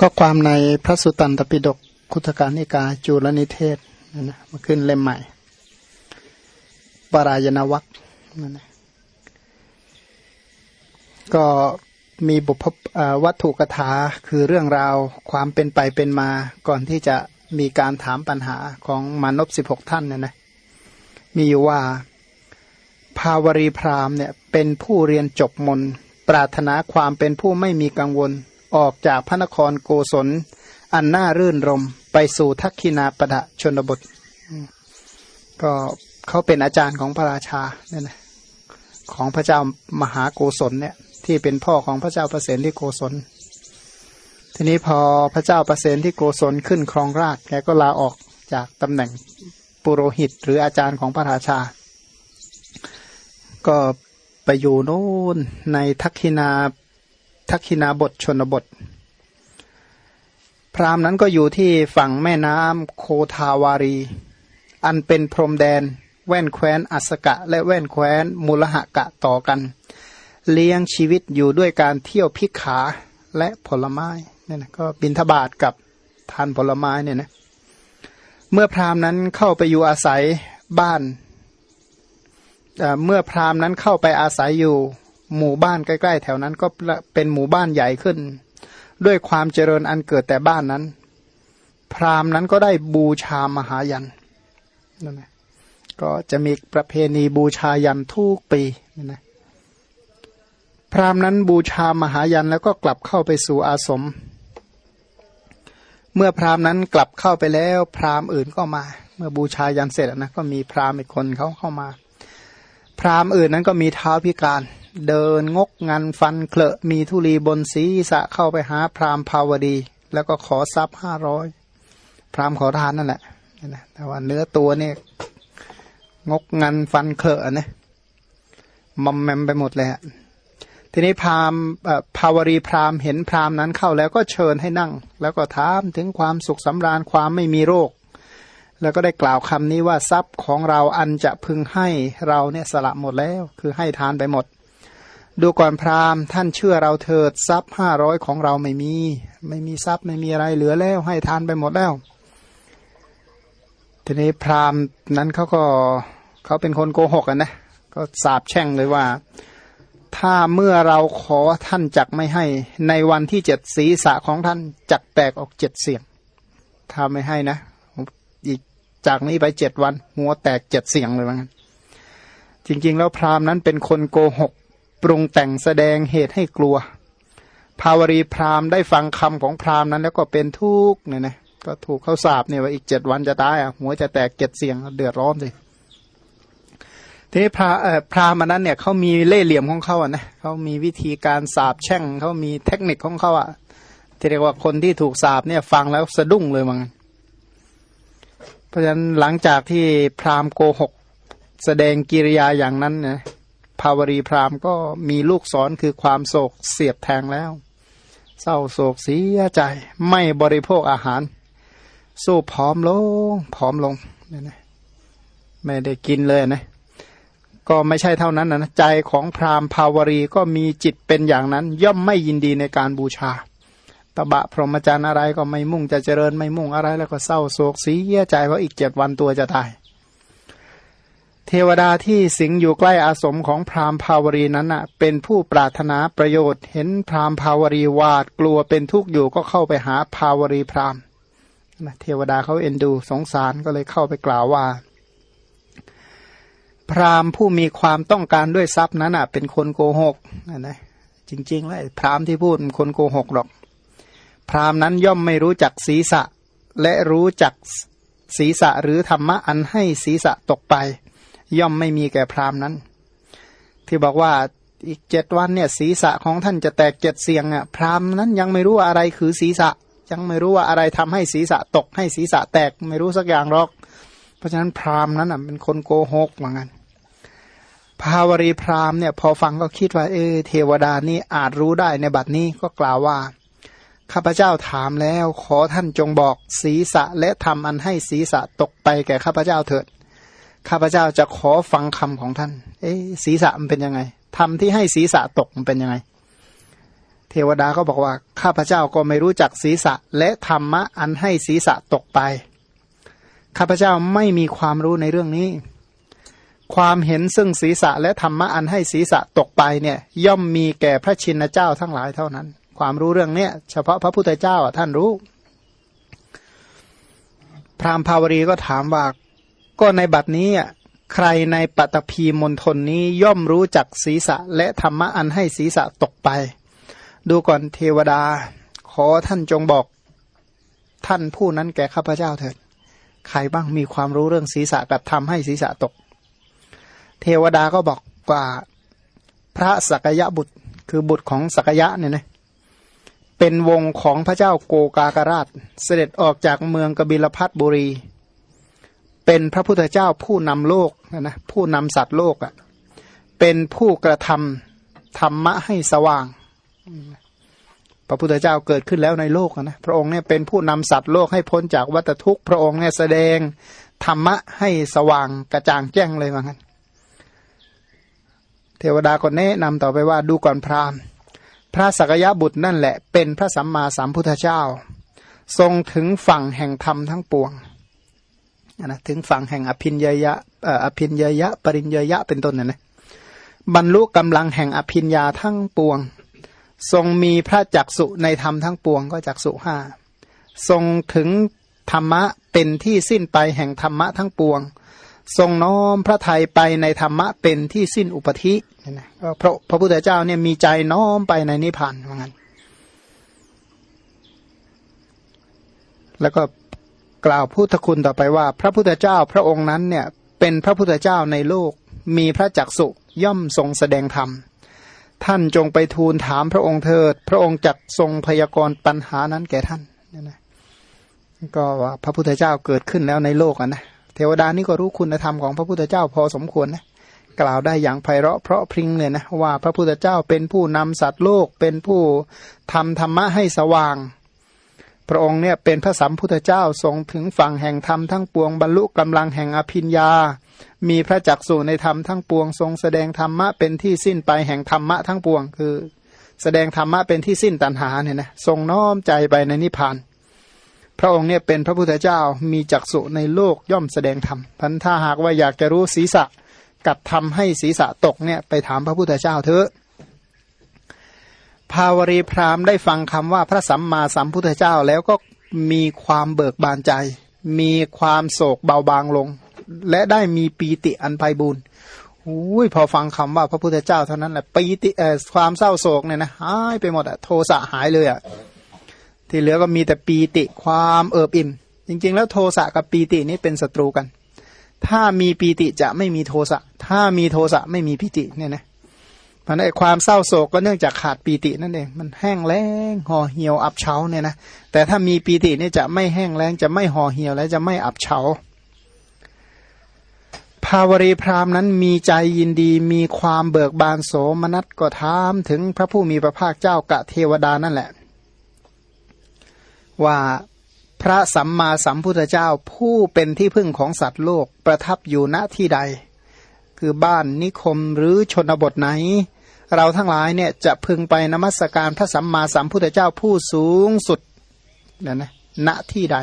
ก็ความในพระสุตตันตปิฎกคุถการนิกาจุลนิเทศนั่นะมาขึ้นเล่มใหม่ปรายณวัคนั่นนะก็มีบุพวัตถุกถาคือเรื่องราวความเป็นไปเป็นมาก่อนที่จะมีการถามปัญหาของมานพสิบหกท่านเนี่ยนะมีอยู่ว่าภาวรีพรามเนี่ยเป็นผู้เรียนจบมน ปรารถนาความเป็นผู้ไม่มีกังวล ออกจากพระนครโกศล อันน่ารื่นรม ไปสู่ทักขินาปะชนบท ก็เขาเป็นอาจารย์ของพระราชาเนี่ยนะของพระเจ้ามหาโกศลเนี่ยที่เป็นพ่อของพระเจ้าประเสนที่โกศล ทีนี้พอพระเจ้าประเสนที่โกศลขึ้นครองราชแกก็ลาออกจากตำแหน่งปุโรหิต หรืออาจารย์ของพระราชา ก็ไปอยู่โน่นในทักขินา ทักขินาบทชนบท พราหมณ์นั้นก็อยู่ที่ฝั่งแม่น้ำโคทาวารี อันเป็นพรมแดน แว่นแคว้นอัสกะ และแว่นแคว้นมูลหะกะต่อกัน เลี้ยงชีวิตอยู่ด้วยการเที่ยวพิกขาและผลไม้เนี่ยนะก็บินทบาทกับทานผลไม้เนี่ยนะเมื่อพราหมณ์นั้นเข้าไปอยู่อาศัยบ้าน เมื่อพราหมณ์นั้นเข้าไปอาศัยอยู่ หมู่บ้านใกล้ๆ แถวนั้นก็เป็นหมู่บ้านใหญ่ขึ้น ด้วยความเจริญอันเกิดแต่บ้านนั้น พราหมณ์นั้นก็ได้บูชามหายันนั่นนะก็จะมีประเพณีบูชายันทุกปีนั่นนะพราหมณ์นั้นบูชามหายันแล้วก็กลับเข้าไปสู่อาสม เมื่อพราหมณ์นั้นกลับเข้าไปแล้ว พราหมณ์อื่นก็มา เมื่อบูชายันเสร็จนะก็มีพราหมณ์อีกคนเขาเข้ามา พราหมณ์อื่นนั้นก็มีเท้าพิการ เดินงกงันฟันเคลอะมีทุลีบนศีรษะเข้าไปหาพราหมณ์ภาวดี แล้วก็ขอทรัพย์ห้าร้อยพราหมณ์ขอทานนั่นแหละนะแต่ว่าเนื้อตัวเนี่ยงกงันฟันเคลอะนะมอมแมมไปหมดเลยฮะทีนี้พราหมณ์ภาวรีพราหมณ์เห็นพราหมณ์นั้นเข้าแล้วก็เชิญให้นั่ง แล้วก็ถามถึงความสุขสำราญความไม่มีโรค แล้วก็ได้กล่าวคำนี้ว่าทรัพย์ของเราอันจะพึงให้เราเนี่ยสละหมดแล้ว คือให้ทานไปหมด ดูก่อนพราหมณ์ท่านเชื่อเราเถิดทรัพย์ห้าร้อยของเราไม่มี ไม่มีทรัพย์ไม่มีอะไรเหลือแล้ว ให้ทานไปหมดแล้ว ทีนี้พราหมณ์นั้นเขาก็เขาเป็นคนโกหกนนะก็สาบแช่งเลยว่า ถ้าเมื่อเราขอท่านจักไม่ให้ ในวันที่เจ็ดศีรษะของท่านจักแตกออกเจ็ดเสียงถ้าไม่ให้นะอีกจากนี้ไปเจ็ดวัน หัวแตกเจ็ดเสียงเลยว่างั้นจริง ๆ แล้วพราหมณ์นั้นเป็นคนโกหก ปรุงแต่งแสดงเหตุให้กลัว ภาวรีพราหมณ์ได้ฟังคำของพราหมณ์นั้น แล้วก็เป็นทุกข์เนี่ยนะก็ถูกเขาสาบเนี่ยว่าอีกเจ็ดวันจะตายอะหัวจะแตกเจ็ดเสียงเดือดร้อนเลยทีนี้พระเออพราหมณ์นั้นเนี่ยเขามีเล่ห์เหลี่ยมของเขาอะนะเขามีวิธีการสาบแช่งเขามีเทคนิคของเขาอะที่เรียกว่าคนที่ถูกสาบเนี่ยฟังแล้วสะดุ้งเลยมั้งเพราะฉะนั้นหลังจากที่พราหมณ์โกหก แสดงกิริยาอย่างนั้นเนี่ย ภาวรีพราหมณ์ก็มีลูกศรคือความโศกเสียบแทงแล้ว เศร้าโศกเสียใจ ไม่บริโภคอาหาร สู้ผอมลงผอมลงนี่นะไม่ได้กินเลยนะก็ไม่ใช่เท่านั้นนะใจของพราหมณ์ภาวรีก็มีจิตเป็นอย่างนั้น ย่อมไม่ยินดีในการบูชาตบะพรหมจรรย์อะไรก็ไม่มุ่งจะเจริญไม่มุ่งอะไรแล้วก็เศร้าโศกเสียใจเพราะอีกเจ็ดวันตัวจะตาย เทวดาที่สิงอยู่ใกล้อาสมของพราหมณ์ภาวรีนั้นอะ เป็นผู้ปรารถนาประโยชน์ เห็นพราหมณ์ภาวรีวาดกลัวเป็นทุกข์อยู่ก็เข้าไปหาภาวรีพราหมณ์เทวดาเขาเอ็นดูสงสารก็เลยเข้าไปกล่าวว่า พราหมณ์ผู้มีความต้องการด้วยทรัพย์นั้นอะ เป็นคนโกหกนะจริงๆแล้วพราหมณ์ที่พูดคนโกหกหรอก พราหมณ์นั้นย่อมไม่รู้จักศีรษะ และรู้จักศีรษะหรือธรรมะอันให้ศีรษะตกไป ย่อมไม่มีแก่พราหมณ์นั้น ที่บอกว่าอีกเจ็ดวันเนี่ยศีรษะของท่านจะแตกเจ็ดเสียงอะพราหมณ์นั้นยังไม่รู้ว่าอะไรคือศีรษะ ยังไม่รู้ว่าอะไรทำให้ศีรษะตกให้ศีรษะแตกไม่รู้สักอย่างหรอก เพราะฉะนั้นพราหมณ์นั้นอะเป็นคนโกหกเหมือนกันภาวรีพราหมณ์เนี่ยพอฟังก็คิดว่าเออเทวดานี่อาจรู้ได้ในบัดนี้ก็กล่าวว่าข้าพเจ้าถามแล้วขอท่านจงบอกศีรษะและทำอันให้ศีรษะตกไปแก่ข้าพเจ้าเถิด ข้าพเจ้าจะขอฟังคำของท่าน เอ๊ศีรษะมันเป็นยังไงทำที่ให้ศีรษะตกมันเป็นยังไงเเทวดาก็บอกว่า ข้าพเจ้าก็ไม่รู้จักศีรษะ และธรรมะอันให้ศีรษะตกไป ข้าพเจ้าไม่มีความรู้ในเรื่องนี้ ความเห็นซึ่งศีรษะและธรรมะอันให้ศีรษะตกไปเนี่ย ย่อมมีแก่พระชินเจ้าทั้งหลายเท่านั้น ความรู้เรื่องเนี้ยเฉพาะพระพุทธเจ้าท่านรู้พราหมณ์ภาวรีก็ถามว่า ก็ในบัดนี้ใครในปัตภีมณฑลนี้ย่อมรู้จักศีรษะและธรรมะอันให้ศีรษะตกไป ดูก่อนเทวดา ขอท่านจงบอกท่านผู้นั้นแก่ข้าพเจ้าเถิด ใครบ้างมีความรู้เรื่องศีรษะกับทำให้ศีรษะตก เทวดาก็บอกว่าพระสักยะบุตรคือบุตรของสักยะเนี่ยนะเป็นวงของพระเจ้าโกกากราช เสด็จออกจากเมืองกบิลพัทบุรี เป็นพระพุทธเจ้าผู้นำโลกนะนะผู้นำสัตว์โลกอะ่ะเป็นผู้กระทำธรรมะให้สว่าง พระพุทธเจ้าเกิดขึ้นแล้วในโลกนะพระองค์เนี่ยเป็นผู้นำสัตว์โลกให้พ้นจากวัฏทุกข์พระองค์เนี่ยแสดงธรรมะให้สว่างกระจ่างแจ้งเลยว่างั้นเทวดาก็แนะนำต่อไปว่าดูก่อนพราหมณ์ พระสักยะบุตรนั่นแหละ เป็นพระสัมมาสัมพุทธเจ้า ทรงถึงฝั่งแห่งธรรมทั้งปวง นะถึงฝั่งแห่งอภินยยะอภินยยะ ปริญญยะเป็นต้นนะนะบรรลุกำลังแห่งอภิญญาทั้งปวง ทรงมีพระจักสุในธรรมทั้งปวงก็จักสุห้าทรงถึงธรรมะเป็นที่สิ้นไปแห่งธรรมะทั้งปวง ทรงน้อมพระทัยไปในธรรมะเป็นที่สิ้นอุปธินะเพราะพระพุทธเจ้าเนี่ยมีใจน้อมไปในนิพพานว่างั้นแล้วก็ กล่าวพุทธคุณต่อไปว่า พระพุทธเจ้าพระองค์นั้นเนี่ยเป็นพระพุทธเจ้าในโลก มีพระจักสุย่อมทรงแสดงธรรม ท่านจงไปทูลถามพระองค์เถิด พระองค์จักทรงพยากรณ์ปัญหานั้นแก่ท่านนี่นะก็ว่าพระพุทธเจ้าเกิดขึ้นแล้วในโลกอะนะเทวดานี่ก็รู้คุณธรรมของพระพุทธเจ้าพอสมควรนะกล่าวได้อย่างไพเราะเพราะพริ้งเลยนะว่าพระพุทธเจ้าเป็นผู้นำสัตว์โลกเป็นผู้ทำธรรมะให้สว่าง พระองค์เนี่ยเป็นพระสัมพุทธเจ้าทรงถึงฝั่งแห่งธรรมทั้งปวงบรรลุกำลังแห่งอภิญญา มีพระจักสุในธรรมทั้งปวง ทรงแสดงธรรมะเป็นที่สิ้นไปแห่งธรรมะทั้งปวง คือ แสดงธรรมะเป็นที่สิ้นตัณหาเนี่ยนะทรงน้อมใจไปในนิพพาน พระองค์เนี่ยเป็นพระพุทธเจ้ามีจักสุในโลกย่อมแสดงธรรมพันถ้าหากว่าอยากจะรู้ศีรษะกับทำให้ศีรษะตกเนี่ยไปถามพระพุทธเจ้าเถอะ ภาวรีพราหมณ์ได้ฟังคำว่าพระสัมมาสัมพุทธเจ้าแล้วก็มีความเบิกบานใจ มีความโศกเบาบางลง และได้มีปีติอันไพบูรณ์อุ้ยพอฟังคำว่าพระพุทธเจ้าเท่านั้นแหละปีติเอ่อความเศร้าโศกเนี่ยนะหายไปหมดอะโทสะหายเลยอะที่เหลือก็มีแต่ปีติความเอิบอิ่ม จริง ๆ แล้วโทสะกับปีตินี้เป็นศัตรูกัน ถ้ามีปีติจะไม่มีโทสะถ้ามีโทสะไม่มีปีติเนี่ยนะ มันไอความเศร้าโศกก็เนื่องจากขาดปีตินั่นเองมันแห้งแล้งห่อเหี่ยวอับเฉาเนี่ยนะแต่ถ้ามีปีตินี่จะไม่แห้งแล้งจะไม่ห่อเหี่ยวและจะไม่อับเฉาภาวรีพราหมณ์นั้นมีใจยินดีมีความเบิกบานโสมนัสก็ถามถึงพระผู้มีพระภาคเจ้ากะเทวดานั่นแหละ ว่าพระสัมมาสัมพุทธเจ้าผู้เป็นที่พึ่งของสัตว์โลกประทับอยู่ณที่ใด คือบ้านนิคมหรือชนบทไหน เราทั้งหลายเนี่ยจะพึงไปนมัสการพระสัมมาสัมพุทธเจ้าผู้สูงสุดนะนะณที่ใด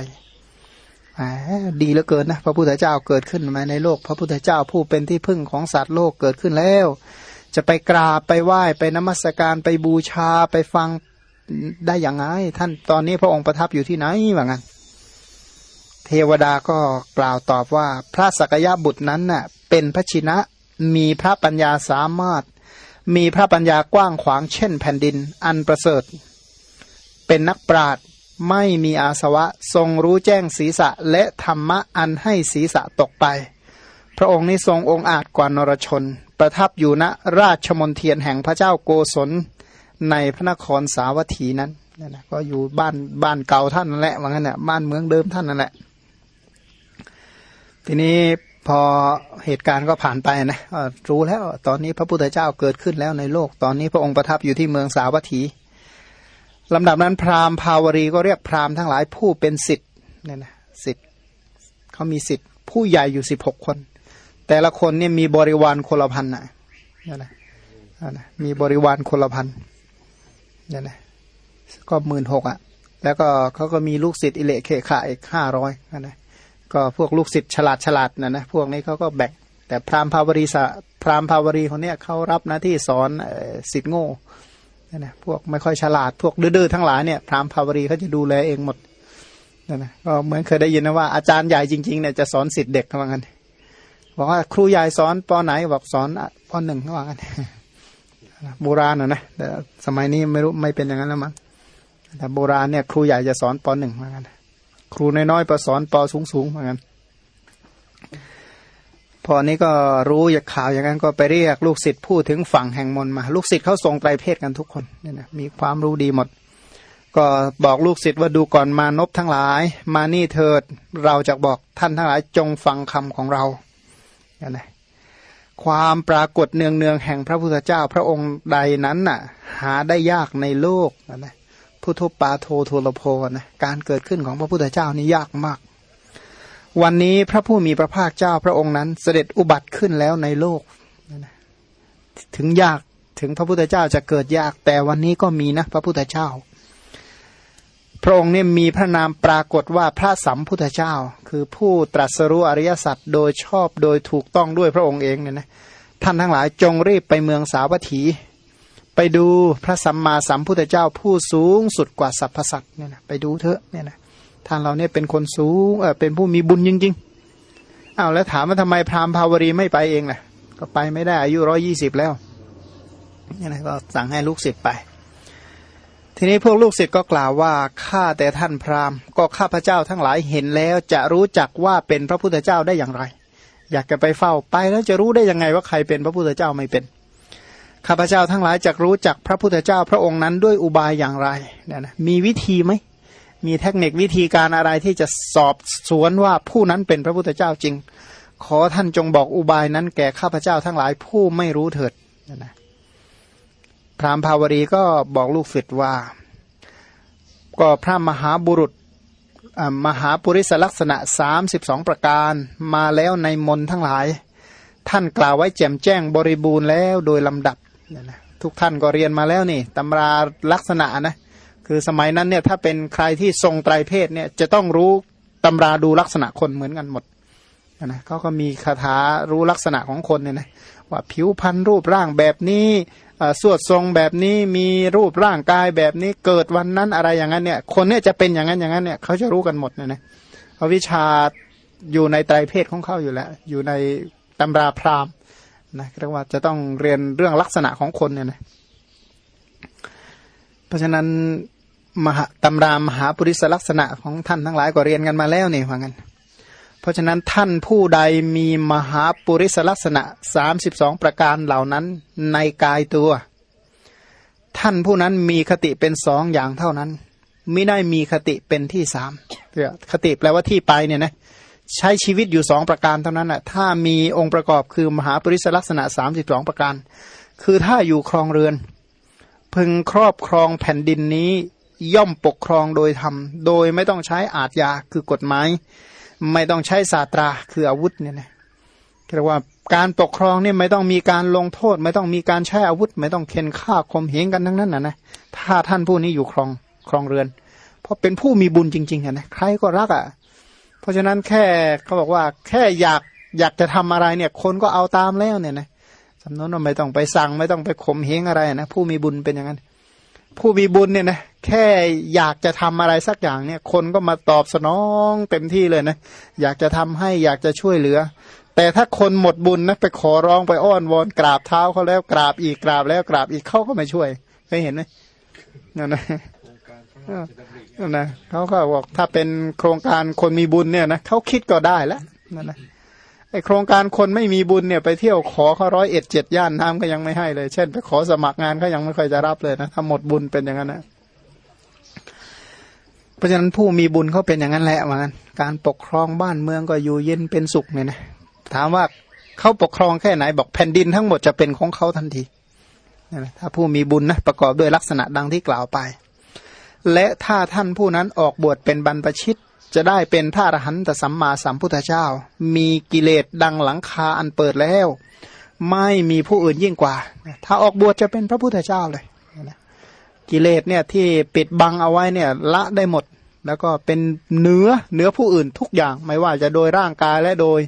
ดีเหลือเกินนะพระพุทธเจ้าเกิดขึ้นมาในโลก พระพุทธเจ้าผู้เป็นที่พึ่งของสัตว์โลกเกิดขึ้นแล้ว จะไปกราบไปไหว้ไปนมัสการไปบูชาไปฟังได้อย่างไงท่านตอนนี้พระองค์ประทับอยู่ที่ไหนว่างั้นเทวดาก็กล่าวตอบว่า พระสกยะบุตรนั้นน่ะ เป็นพระชินะ มีพระปัญญาสามารถ มีพระปัญญากว้างขวางเช่นแผ่นดิน อันประเสริฐ เป็นนักปราชญไม่มีอาสวะทรงรู้แจ้งศีรษะและธรรมะอันให้ศีรษะตกไป พระองค์นี้ทรงองค์อาจกว่านรชน ประทับอยู่ณราชมนเทียนแห่งพระเจ้าโกศลในพระนครสาวัตถีนั้นนะก็อยู่บ้านบ้านเก่าท่านนั่นแหละว่างั้นเนี่ยบ้านเมืองเดิมท่านนั่นแหละ ทีนี้ พอเหตุการณ์ก็ผ่านไปนะรู้แล้วตอนนี้พระพุทธเจ้าเกิดขึ้นแล้วในโลก ตอนนี้พระองค์ประทับอยู่ที่เมืองสาวัตถีลำดับนั้นพราหมณ์ภาวรีก็เรียกพราหมณ์ทั้งหลายผู้เป็นสิทธิ์เนี่ยนะสิทธิ์เขามีสิทธิ์ผู้ใหญ่อยู่สิบหกคน แต่ละคนเนี่ยมีบริวารคนละพันนะเนี่ยนะมีบริวารคนละพันเนี่ยนะก็หมื่นหกอะ แล้วก็เขาก็มีลูกศิษย์อิเลเคขาอีกห้าร้อยนะ ก็พวกลูกศิษย์ฉลาดฉลาดนะนะพวกนี้เขาก็แบ่งแต่พราหมณ์ภาวรีสะพราหมณ์ภาวรีคนเนี้ยเขารับหน้าที่สอนศิษย์โง่นะนะพวกไม่ค่อยฉลาดพวกดื้อๆทั้งหลายเนี่ยพราหมณ์ภาวรีเขาจะดูแลเองหมดนะนะก็เหมือนเคยได้ยินนะว่าอาจารย์ใหญ่จริงๆเนี่ยจะสอนศิษย์เด็กว่างั้นบอกว่าครูใหญ่สอนปไหนบอกสอนปหนึ่งว่างั้นโบราณนะนะแต่สมัยนี้ไม่รู้ไม่เป็นอย่างนั้นแล้วมั้งแต่โบราณเนี่ยครูใหญ่จะสอนปหนึ่งว่างั้น ครูน้อยๆประสอนปอสูงๆว่างั้นพอนี้ก็รู้อยากข่าวอย่างนั้นก็ไปเรียกลูกศิษย์พูดถึงฝั่งแห่งมนมา ลูกศิษย์เขาทรงไตรเพศกันทุกคนเนี่ยนะมีความรู้ดีหมด ก็บอกลูกศิษย์ว่าดูก่อนมานพทั้งหลาย มานี่เถิดเราจะบอกท่านทั้งหลายจงฟังคำของเราเนี่ยนะความปรากฏเนืองเนืองแห่งพระพุทธเจ้าพระองค์ใดนั้นน่ะ หาได้ยากในโลกนะ พุทธปาโทโทลโพนะการเกิดขึ้นของพระพุทธเจ้านี่ยากมาก วันนี้พระผู้มีพระภาคเจ้าพระองค์นั้นเสด็จอุบัติขึ้นแล้วในโลก ถึงยากถึงพระพุทธเจ้าจะเกิดยากแต่วันนี้ก็มีนะพระพุทธเจ้า พระองค์เนี่ยมีพระนามปรากฏว่าพระสัมพุทธเจ้า คือผู้ตรัสรู้อริยสัจโดยชอบโดยถูกต้องด้วยพระองค์เองเนี่ยนะท่านทั้งหลายจงรีบไปเมืองสาวัตถี ไปดูพระสัมมาสัมพุทธเจ้าผู้สูงสุดกว่าสรรพสัตว์เนี่ยนะไปดูเถอะเนี่ยนะท่านเราเนี่ยเป็นคนสูงเออเป็นผู้มีบุญจริงๆอ้าวแล้วถามว่าทำไมพราหมณ์ภาวรีไม่ไปเองล่ะ ก็ไปไม่ได้อายุร้อยี่สิบแล้วเนี่ยนะก็สั่งให้ลูกศิษย์ไป ทีนี้พวกลูกศิษย์ก็กล่าวว่าข้าแต่ท่านพราหมณ์ ก็ข้าพระเจ้าทั้งหลายเห็นแล้ว จะรู้จักว่าเป็นพระพุทธเจ้าได้อย่างไร อยากจะไปเฝ้าไปแล้วจะรู้ได้ยังไงว่าใครเป็นพระพุทธเจ้าไม่เป็น ข้าพเจ้าทั้งหลายจะรู้จักพระพุทธเจ้าพระองค์นั้นด้วยอุบายอย่างไรเนี่ยนะมีวิธีไหมมีเทคนิควิธีการอะไรที่จะสอบสวนว่าผู้นั้นเป็นพระพุทธเจ้าจริง ขอท่านจงบอกอุบายนั้นแก่ข้าพเจ้าทั้งหลายผู้ไม่รู้เถิดเนี่ยนะพรามภาวรีก็บอกลูกศิษย์ว่า ก็พระมหาบุรุษมหาปุริสลักษณะสามสิบสองประการมาแล้วในมนทั้งหลาย ท่านกล่าวไว้แจ่มแจ้งบริบูรณ์แล้วโดยลำดับ เนี่ยนะทุกท่านก็เรียนมาแล้วนี่ตำราลักษณะนะคือสมัยนั้นเนี่ยถ้าเป็นใครที่ทรงไตรเพศเนี่ยจะต้องรู้ตำราดูลักษณะคนเหมือนกันหมดนะเขาก็มีคาถารู้ลักษณะของคนเนี่ยนะว่าผิวพรรณรูปร่างแบบนี้สวดทรงแบบนี้มีรูปร่างกายแบบนี้เกิดวันนั้นอะไรอย่างนั้นเนี่ยคนเนี่ยจะเป็นอย่างนั้นอย่างนั้นเนี่ยเขาจะรู้กันหมดเนี่ยนะวิชาอยู่ในไตรเพศของเขาอยู่แล้ว อยู่ในตำราพราหมณ์ นะเรียกว่าจะต้องเรียนเรื่องลักษณะของคนเนี่ยนะเพราะฉะนั้นมหาตำรามหาปุริสลักษณะของท่านทั้งหลายก็เรียนกันมาแล้วนี่ว่างั้นเพราะฉะนั้นท่านผู้ใดมีมหาปุริสลักษณะสามสิบสองประการเหล่านั้นในกายตัว ท่านผู้นั้นมีคติเป็นสองอย่างเท่านั้น ไม่ได้มีคติเป็นที่สามคติแปลว่าที่ไปเนี่ยนะ ใช้ชีวิตอยู่สองประการเท่านั้นแหะถ้ามีองค์ประกอบคือมหาปริศลักษณะสามสิบสองประการ คือถ้าอยู่ครองเรือน พึงครอบครองแผ่นดินนี้ย่อมปกครองโดยธรรม โดยไม่ต้องใช้อาทยาคือกฎหมาย ไม่ต้องใช้ศาสตราคืออาวุธเนี่ยนะเรียกว่าการปกครองเนี่ยไม่ต้องมีการลงโทษ ไม่ต้องมีการใช้อาวุธ ไม่ต้องเค้นฆ่าข่มเหงกันทั้งนั้นนะนะถ้าท่านผู้นี้อยู่ครองครองเรือน เพราะเป็นผู้มีบุญจริงๆนะใครก็รักอะ่ะ เพราะฉะนั้นแค่เขาบอกว่าแค่อยากอยากจะทำอะไรเนี่ย คนก็เอาตามแล้วเนี่ยนะสำนวนไม่ต้องไปสั่งไม่ต้องไปข่มเหงอะไรนะผู้มีบุญเป็นอย่างนั้น ผู้มีบุญเนี่ยนะแค่อยากจะทำอะไรสักอย่างเนี่ย คนก็มาตอบสนองเต็มที่เลยนะอยากจะทำให้อยากจะช่วยเหลือ แต่ถ้าคนหมดบุญนะไปขอร้องไปอ้อนวอนกราบเท้าเขาแล้วกราบอีกกราบแล้วกราบอีกเขาก็ไม่ช่วยเคยเห็นไหมนั่นนะ นะเขาก็บอกถ้าเป็นโครงการคนมีบุญเนี่ยนะเขาคิดก็ได้แล้วนั่นนะไอโครงการคนไม่มีบุญเนี่ยไปเที่ยวขอเขาร้อยเอ็ดเจ็ดย่านน้ำก็ยังไม่ให้เลย เช่น ไปขอสมัครงานเขายังไม่ค่อยจะรับเลยนะถ้าหมดบุญเป็นอย่างนั้นนะเพราะฉะนั้นผู้มีบุญเขาเป็นอย่างนั้นแหละมันการปกครองบ้านเมืองก็อยู่เย็นเป็นสุขเนี่ยนะถามว่าเขาปกครองแค่ไหนบอกแผ่นดินทั้งหมดจะเป็นของเขาทันทีถ้าผู้มีบุญนะประกอบด้วยลักษณะดังที่กล่าวไป และถ้าท่านผู้นั้นออกบวชเป็นบรรพชิต จะได้เป็นพระอรหันตสัมมาสัมพุทธเจ้า มีกิเลสดังหลังคาอันเปิดแล้ว ไม่มีผู้อื่นยิ่งกว่า ถ้าออกบวชจะเป็นพระพุทธเจ้าเลยกิเลสเนี่ยที่ปิดบังเอาไว้เนี่ยละได้หมด แล้วก็เป็นเนื้อเนื้อผู้อื่นทุกอย่าง ไม่ว่าจะโดยร่างกายและโดย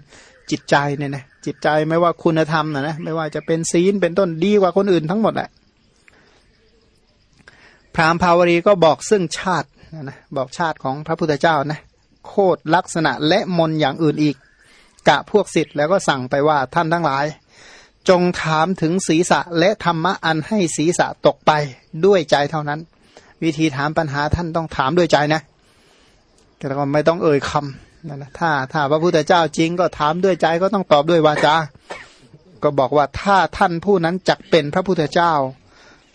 จิตใจเนี่ยนะจิตใจไม่ว่าคุณธรรมนะนะไม่ว่าจะเป็นศีลเป็นต้นดีกว่าคนอื่นทั้งหมดแหละ พราหมณ์ภาวรีก็บอกซึ่งชาตินะนะบอกชาติของพระพุทธเจ้านะโคดลักษณะและมนอย่างอื่นอีก กะพวกสิทธิ์แล้วก็สั่งไปว่าท่านทั้งหลาย จงถามถึงศีรษะและธรรมะอันให้ศีรษะตกไปด้วยใจเท่านั้น วิธีถามปัญหาท่านต้องถามด้วยใจนะแต่ก็ไม่ต้องเอ่ยคำนะนะถ้าถ้าพระพุทธเจ้าจริงก็ถามด้วยใจก็ต้องตอบด้วยวาจา ก็บอกว่าถ้าท่านผู้นั้นจักเป็นพระพุทธเจ้า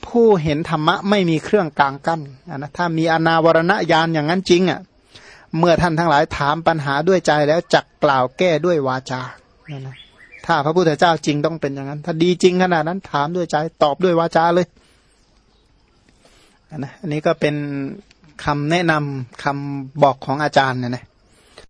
ผู้เห็นธรรมะไม่มีเครื่องกลางกั้นนะถ้ามีอนาวรณญาณอย่างนั้นจริงอะเมื่อท่านทั้งหลายถามปัญหาด้วยใจแล้วจักกล่าวแก้ด้วยวาจานะนะถ้าพระพุทธเจ้าจริงต้องเป็นอย่างนั้น ถ้าดีจริงขนาดนั้นถามด้วยใจตอบด้วยวาจาเลยนะอันนี้ก็เป็นคำแนะนำคำบอกของอาจารย์เนี่ยนะ